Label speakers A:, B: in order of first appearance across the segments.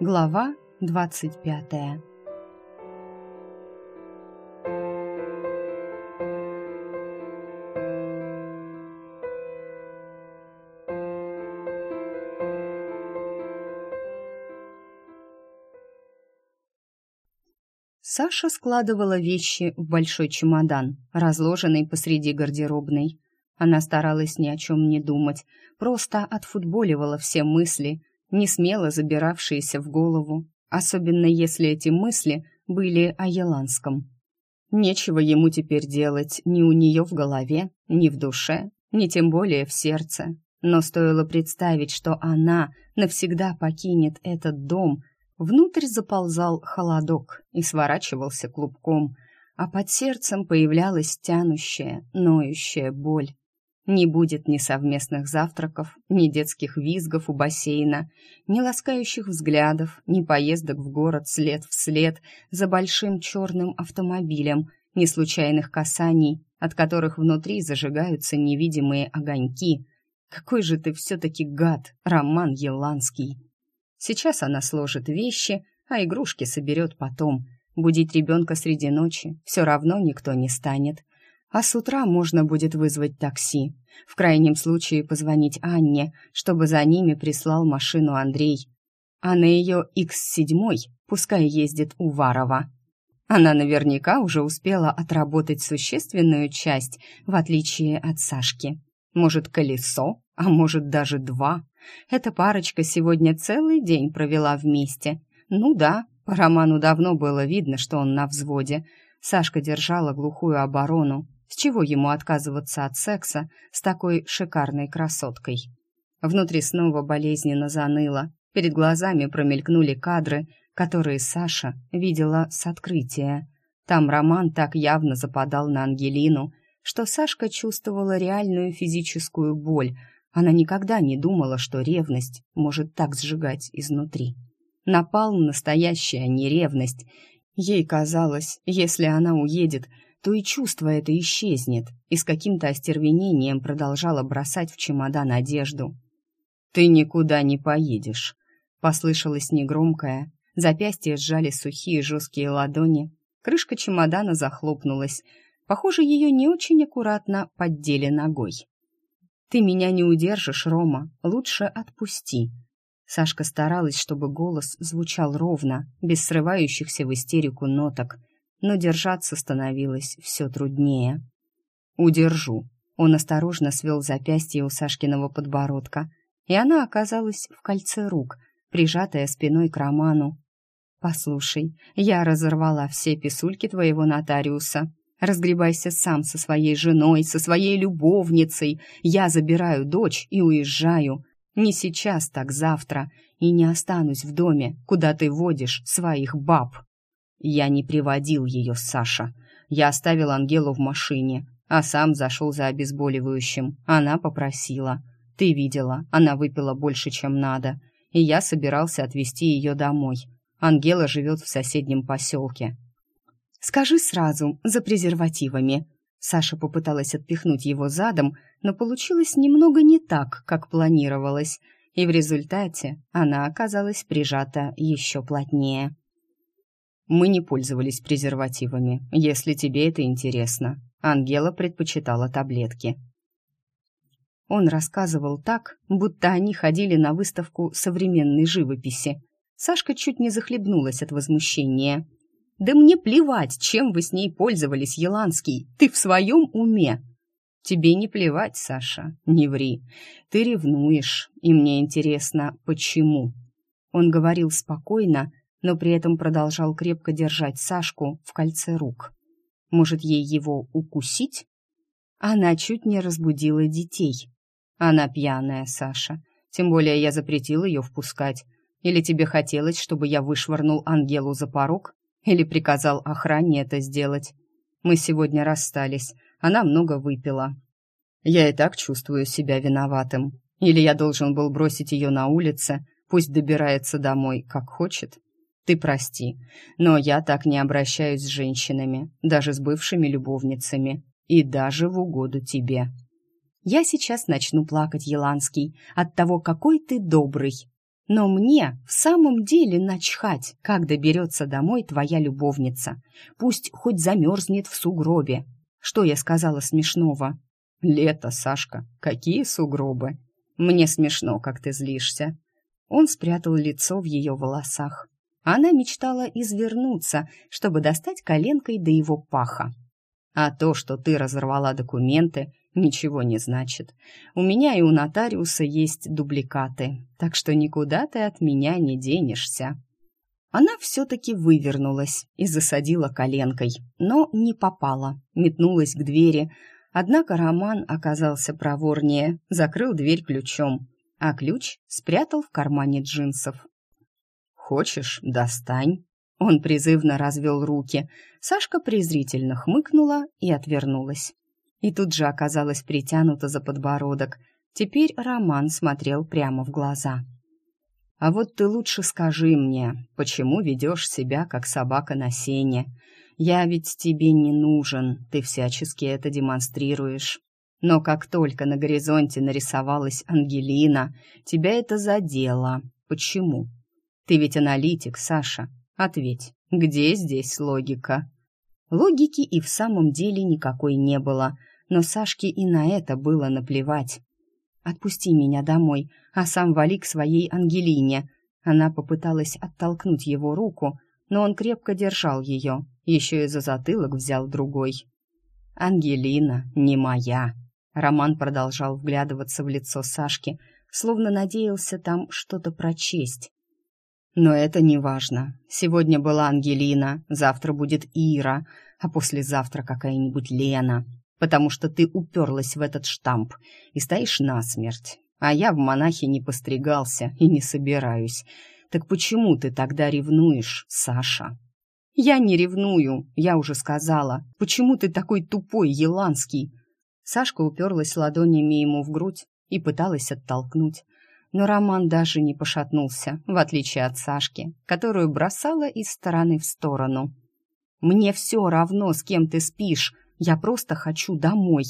A: Глава двадцать пятая Саша складывала вещи в большой чемодан, разложенный посреди гардеробной. Она старалась ни о чем не думать, просто отфутболивала все мысли, не смело забиравшиеся в голову, особенно если эти мысли были о Еланском. Нечего ему теперь делать ни у нее в голове, ни в душе, ни тем более в сердце. Но стоило представить, что она навсегда покинет этот дом, Внутрь заползал холодок и сворачивался клубком, а под сердцем появлялась тянущая, ноющая боль. Не будет ни совместных завтраков, ни детских визгов у бассейна, ни ласкающих взглядов, ни поездок в город след в след за большим черным автомобилем, ни случайных касаний, от которых внутри зажигаются невидимые огоньки. Какой же ты все-таки гад, Роман Еланский! Сейчас она сложит вещи, а игрушки соберет потом. Будить ребенка среди ночи все равно никто не станет. А с утра можно будет вызвать такси. В крайнем случае позвонить Анне, чтобы за ними прислал машину Андрей. А на ее X7 пускай ездит Уварова. Она наверняка уже успела отработать существенную часть, в отличие от Сашки. Может, колесо, а может, даже два. Эта парочка сегодня целый день провела вместе. Ну да, по Роману давно было видно, что он на взводе. Сашка держала глухую оборону. С чего ему отказываться от секса с такой шикарной красоткой? Внутри снова болезненно заныло. Перед глазами промелькнули кадры, которые Саша видела с открытия. Там Роман так явно западал на Ангелину, что Сашка чувствовала реальную физическую боль, она никогда не думала, что ревность может так сжигать изнутри. Напал настоящая не ревность. Ей казалось, если она уедет, то и чувство это исчезнет, и с каким-то остервенением продолжала бросать в чемодан одежду. «Ты никуда не поедешь», — послышалось негромкое. Запястья сжали сухие жесткие ладони. Крышка чемодана захлопнулась. Похоже, ее не очень аккуратно поддели ногой. «Ты меня не удержишь, Рома, лучше отпусти». Сашка старалась, чтобы голос звучал ровно, без срывающихся в истерику ноток, но держаться становилось все труднее. «Удержу». Он осторожно свел запястье у Сашкиного подбородка, и она оказалась в кольце рук, прижатая спиной к Роману. «Послушай, я разорвала все писульки твоего нотариуса. Разгребайся сам со своей женой, со своей любовницей. Я забираю дочь и уезжаю. Не сейчас, так завтра. И не останусь в доме, куда ты водишь своих баб. Я не приводил ее, Саша. Я оставил Ангелу в машине, а сам зашел за обезболивающим. Она попросила. Ты видела, она выпила больше, чем надо. И я собирался отвезти ее домой. Ангела живет в соседнем поселке. Скажи сразу, за презервативами». Саша попыталась отпихнуть его задом, но получилось немного не так, как планировалось, и в результате она оказалась прижата еще плотнее. «Мы не пользовались презервативами, если тебе это интересно». Ангела предпочитала таблетки. Он рассказывал так, будто они ходили на выставку современной живописи. Сашка чуть не захлебнулась от возмущения – да мне плевать, чем вы с ней пользовались, Еланский. Ты в своем уме? Тебе не плевать, Саша, не ври. Ты ревнуешь, и мне интересно, почему. Он говорил спокойно, но при этом продолжал крепко держать Сашку в кольце рук. Может, ей его укусить? Она чуть не разбудила детей. Она пьяная, Саша. Тем более я запретил ее впускать. Или тебе хотелось, чтобы я вышвырнул Ангелу за порог или приказал охране это сделать. Мы сегодня расстались, она много выпила. Я и так чувствую себя виноватым. Или я должен был бросить ее на улице, пусть добирается домой, как хочет. Ты прости, но я так не обращаюсь с женщинами, даже с бывшими любовницами, и даже в угоду тебе. Я сейчас начну плакать, Еланский, от того, какой ты добрый. Но мне в самом деле начхать, как доберется домой твоя любовница. Пусть хоть замерзнет в сугробе. Что я сказала смешного? Лето, Сашка, какие сугробы? Мне смешно, как ты злишься. Он спрятал лицо в ее волосах. Она мечтала извернуться, чтобы достать коленкой до его паха. А то, что ты разорвала документы, ничего не значит. У меня и у нотариуса есть дубликаты, так что никуда ты от меня не денешься». Она все-таки вывернулась и засадила коленкой, но не попала, метнулась к двери. Однако Роман оказался проворнее, закрыл дверь ключом, а ключ спрятал в кармане джинсов. «Хочешь, достань». Он призывно развел руки. Сашка презрительно хмыкнула и отвернулась и тут же оказалась притянута за подбородок. Теперь Роман смотрел прямо в глаза. «А вот ты лучше скажи мне, почему ведешь себя, как собака на сене? Я ведь тебе не нужен, ты всячески это демонстрируешь. Но как только на горизонте нарисовалась Ангелина, тебя это задело. Почему? Ты ведь аналитик, Саша. Ответь, где здесь логика?» Логики и в самом деле никакой не было — но Сашке и на это было наплевать. «Отпусти меня домой, а сам вали к своей Ангелине». Она попыталась оттолкнуть его руку, но он крепко держал ее, еще и за затылок взял другой. «Ангелина не моя», — Роман продолжал вглядываться в лицо Сашки, словно надеялся там что-то прочесть. «Но это не важно. Сегодня была Ангелина, завтра будет Ира, а послезавтра какая-нибудь Лена потому что ты уперлась в этот штамп и стоишь насмерть. А я в монахи не постригался и не собираюсь. Так почему ты тогда ревнуешь, Саша? Я не ревную, я уже сказала. Почему ты такой тупой, еланский? Сашка уперлась ладонями ему в грудь и пыталась оттолкнуть. Но Роман даже не пошатнулся, в отличие от Сашки, которую бросала из стороны в сторону. «Мне все равно, с кем ты спишь», я просто хочу домой.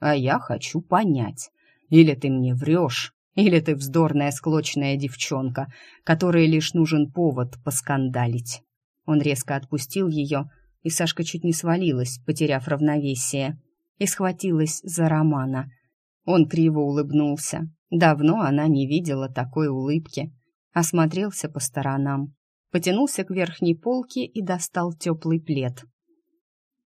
A: А я хочу понять. Или ты мне врешь, или ты вздорная склочная девчонка, которой лишь нужен повод поскандалить. Он резко отпустил ее, и Сашка чуть не свалилась, потеряв равновесие, и схватилась за Романа. Он криво улыбнулся. Давно она не видела такой улыбки. Осмотрелся по сторонам, потянулся к верхней полке и достал теплый плед.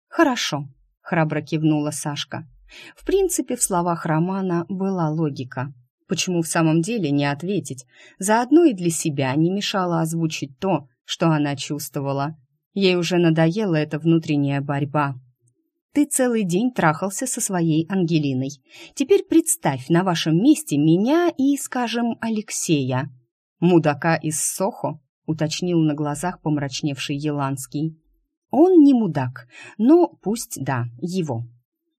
A: «Хорошо», храбро кивнула Сашка. В принципе, в словах Романа была логика. Почему в самом деле не ответить? Заодно и для себя не мешало озвучить то, что она чувствовала. Ей уже надоела эта внутренняя борьба. Ты целый день трахался со своей Ангелиной. Теперь представь на вашем месте меня и, скажем, Алексея. Мудака из Сохо, уточнил на глазах помрачневший Еланский. Он не мудак, но пусть да, его.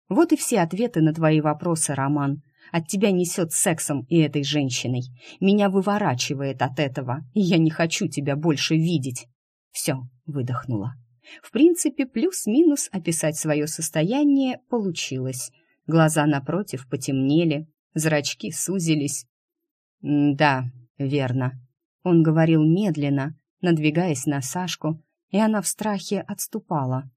A: Вот и все ответы на твои вопросы, Роман. От тебя несет сексом и этой женщиной. Меня выворачивает от этого, и я не хочу тебя больше видеть. Все, выдохнула. В принципе, плюс-минус описать свое состояние получилось. Глаза напротив потемнели, зрачки сузились. «Да, верно». Он говорил медленно, надвигаясь на Сашку, и она в страхе отступала.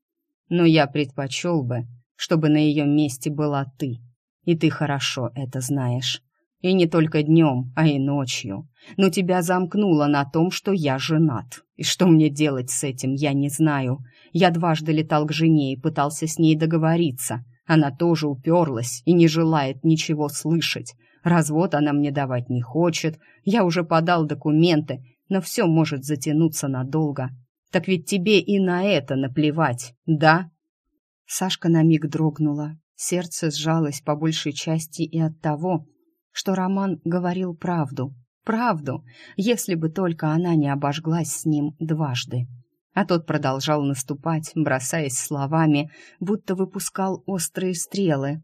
A: Но я предпочел бы, чтобы на ее месте была ты. И ты хорошо это знаешь. И не только днем, а и ночью. Но тебя замкнуло на том, что я женат. И что мне делать с этим, я не знаю. Я дважды летал к жене и пытался с ней договориться. Она тоже уперлась и не желает ничего слышать. Развод она мне давать не хочет. Я уже подал документы, но все может затянуться надолго. Так ведь тебе и на это наплевать, да?» Сашка на миг дрогнула. Сердце сжалось по большей части и от того, что Роман говорил правду. Правду, если бы только она не обожглась с ним дважды. А тот продолжал наступать, бросаясь словами, будто выпускал острые стрелы.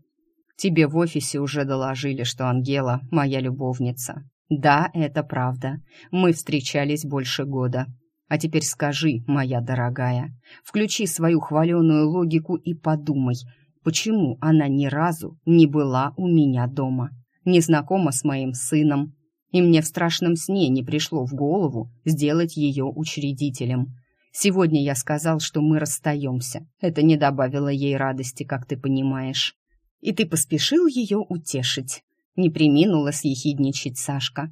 A: «Тебе в офисе уже доложили, что Ангела — моя любовница. Да, это правда. Мы встречались больше года. А теперь скажи, моя дорогая, включи свою хваленую логику и подумай, почему она ни разу не была у меня дома, не знакома с моим сыном. и мне в страшном сне не пришло в голову сделать ее учредителем. Сегодня я сказал, что мы расстаемся. Это не добавило ей радости, как ты понимаешь. И ты поспешил ее утешить. Не приминула съехидничать Сашка.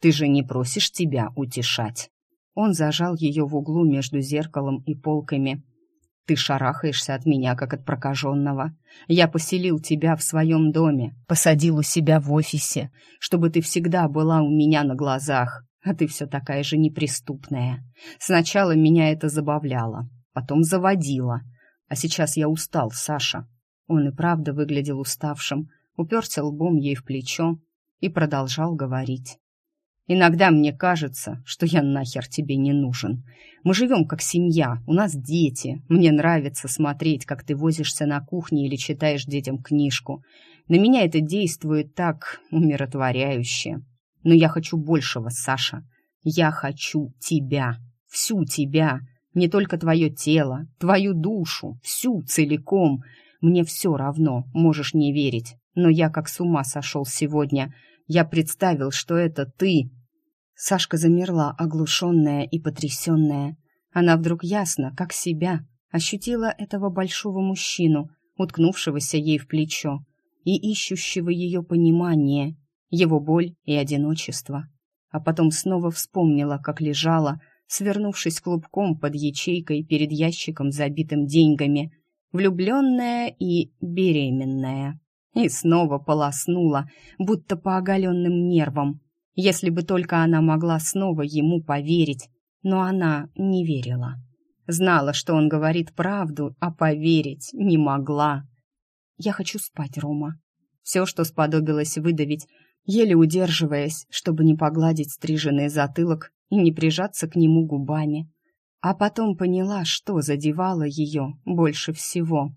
A: Ты же не просишь тебя утешать. Он зажал ее в углу между зеркалом и полками. Ты шарахаешься от меня, как от прокаженного. Я поселил тебя в своем доме, посадил у себя в офисе, чтобы ты всегда была у меня на глазах, а ты все такая же неприступная. Сначала меня это забавляло, потом заводило. А сейчас я устал, Саша. Он и правда выглядел уставшим, уперся лбом ей в плечо и продолжал говорить. Иногда мне кажется, что я нахер тебе не нужен. Мы живем как семья, у нас дети. Мне нравится смотреть, как ты возишься на кухне или читаешь детям книжку. На меня это действует так умиротворяюще. Но я хочу большего, Саша. Я хочу тебя, всю тебя, не только твое тело, твою душу, всю целиком. Мне все равно, можешь не верить, но я как с ума сошел сегодня — я представил, что это ты. Сашка замерла, оглушенная и потрясенная. Она вдруг ясно, как себя, ощутила этого большого мужчину, уткнувшегося ей в плечо и ищущего ее понимание, его боль и одиночество. А потом снова вспомнила, как лежала, свернувшись клубком под ячейкой перед ящиком, забитым деньгами, влюбленная и беременная и снова полоснула, будто по оголенным нервам. Если бы только она могла снова ему поверить, но она не верила. Знала, что он говорит правду, а поверить не могла. «Я хочу спать, Рома». Все, что сподобилось выдавить, еле удерживаясь, чтобы не погладить стриженный затылок и не прижаться к нему губами. А потом поняла, что задевало ее больше всего.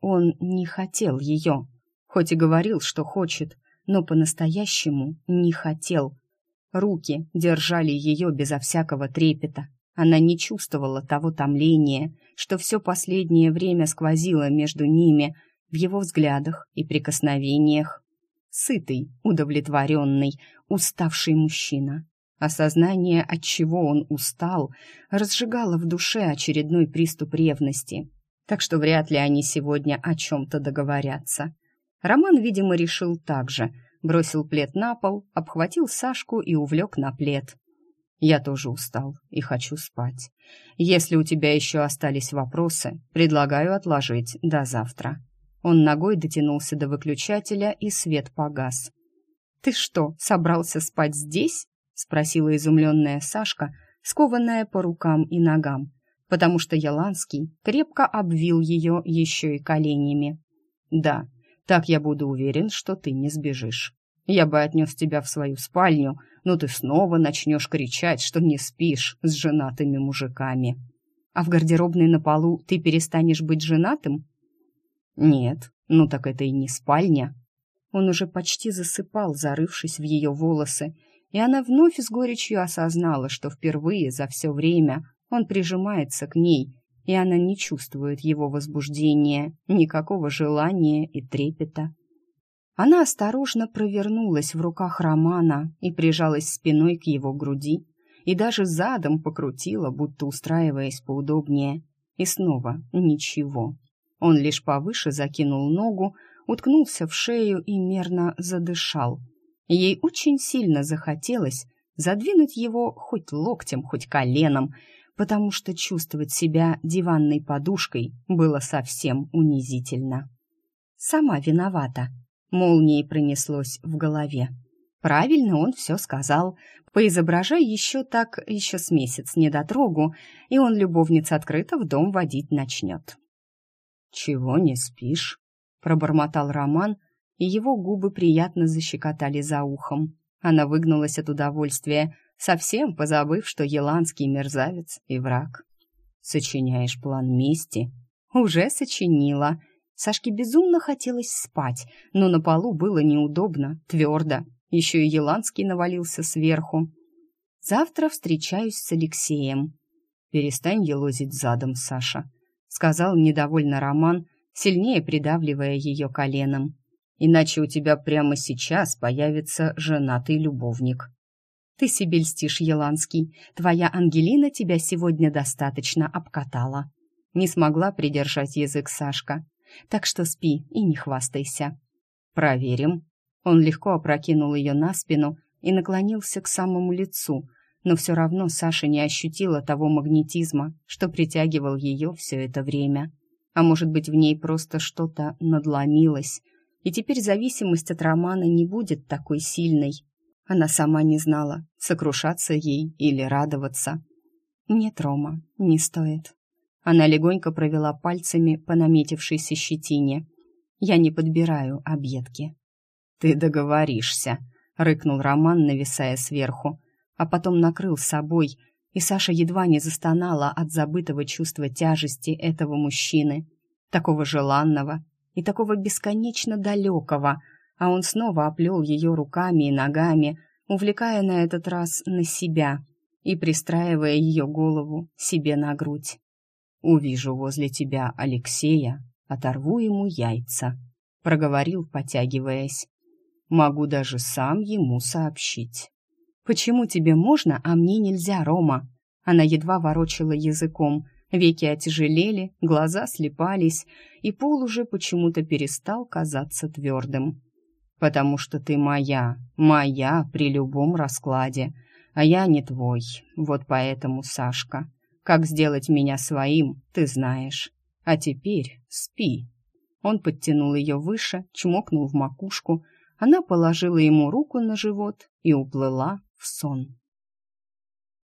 A: Он не хотел ее хоть и говорил, что хочет, но по-настоящему не хотел. Руки держали ее безо всякого трепета. Она не чувствовала того томления, что все последнее время сквозило между ними в его взглядах и прикосновениях. Сытый, удовлетворенный, уставший мужчина. Осознание, от чего он устал, разжигало в душе очередной приступ ревности. Так что вряд ли они сегодня о чем-то договорятся. Роман, видимо, решил так же. Бросил плед на пол, обхватил Сашку и увлек на плед. «Я тоже устал и хочу спать. Если у тебя еще остались вопросы, предлагаю отложить до завтра». Он ногой дотянулся до выключателя, и свет погас. «Ты что, собрался спать здесь?» — спросила изумленная Сашка, скованная по рукам и ногам, потому что Яланский крепко обвил ее еще и коленями. «Да, так я буду уверен, что ты не сбежишь. Я бы отнес тебя в свою спальню, но ты снова начнешь кричать, что не спишь с женатыми мужиками. А в гардеробной на полу ты перестанешь быть женатым? Нет, ну так это и не спальня. Он уже почти засыпал, зарывшись в ее волосы, и она вновь с горечью осознала, что впервые за все время он прижимается к ней и она не чувствует его возбуждения, никакого желания и трепета. Она осторожно провернулась в руках Романа и прижалась спиной к его груди, и даже задом покрутила, будто устраиваясь поудобнее. И снова ничего. Он лишь повыше закинул ногу, уткнулся в шею и мерно задышал. Ей очень сильно захотелось задвинуть его хоть локтем, хоть коленом, потому что чувствовать себя диванной подушкой было совсем унизительно. «Сама виновата», — молнией пронеслось в голове. Правильно он все сказал. Поизображай еще так, еще с месяц недотрогу, и он любовниц открыто в дом водить начнет. «Чего не спишь?» — пробормотал Роман, и его губы приятно защекотали за ухом. Она выгнулась от удовольствия, совсем позабыв, что еланский мерзавец и враг. «Сочиняешь план мести?» «Уже сочинила». Сашке безумно хотелось спать, но на полу было неудобно, твердо. Еще и Еланский навалился сверху. «Завтра встречаюсь с Алексеем». «Перестань елозить задом, Саша», — сказал недовольно Роман, сильнее придавливая ее коленом.
B: иначе у тебя прямо сейчас появится женатый любовник».
A: «Ты себе льстишь, Еланский. Твоя Ангелина тебя сегодня достаточно обкатала». Не смогла придержать язык Сашка. «Так что спи и не хвастайся».
B: «Проверим». Он легко опрокинул ее на спину и наклонился к самому лицу, но все равно Саша не ощутила того магнетизма, что притягивал ее все это время. А может быть, в ней просто что-то надломилось, и теперь зависимость от Романа не будет такой сильной. Она сама не знала, сокрушаться ей или радоваться.
A: «Нет, Рома, не стоит».
B: Она легонько провела пальцами по наметившейся щетине. «Я не подбираю объедки». «Ты договоришься», — рыкнул Роман, нависая сверху а потом накрыл собой, и Саша едва не застонала от забытого чувства тяжести этого мужчины, такого желанного и такого бесконечно далекого, а он снова оплел ее руками и ногами, увлекая на этот раз на себя и пристраивая ее голову себе на грудь. «Увижу возле тебя Алексея, оторву ему яйца», — проговорил, потягиваясь. «Могу даже сам ему сообщить».
A: «Почему тебе можно, а мне нельзя, Рома?» Она едва ворочала языком, веки отяжелели, глаза слепались, и пол уже почему-то перестал казаться твердым.
B: «Потому что ты моя, моя при любом раскладе, а я не твой. Вот поэтому, Сашка, как сделать меня своим, ты знаешь. А теперь спи». Он подтянул ее выше, чмокнул в макушку, она положила ему руку на живот и уплыла в сон.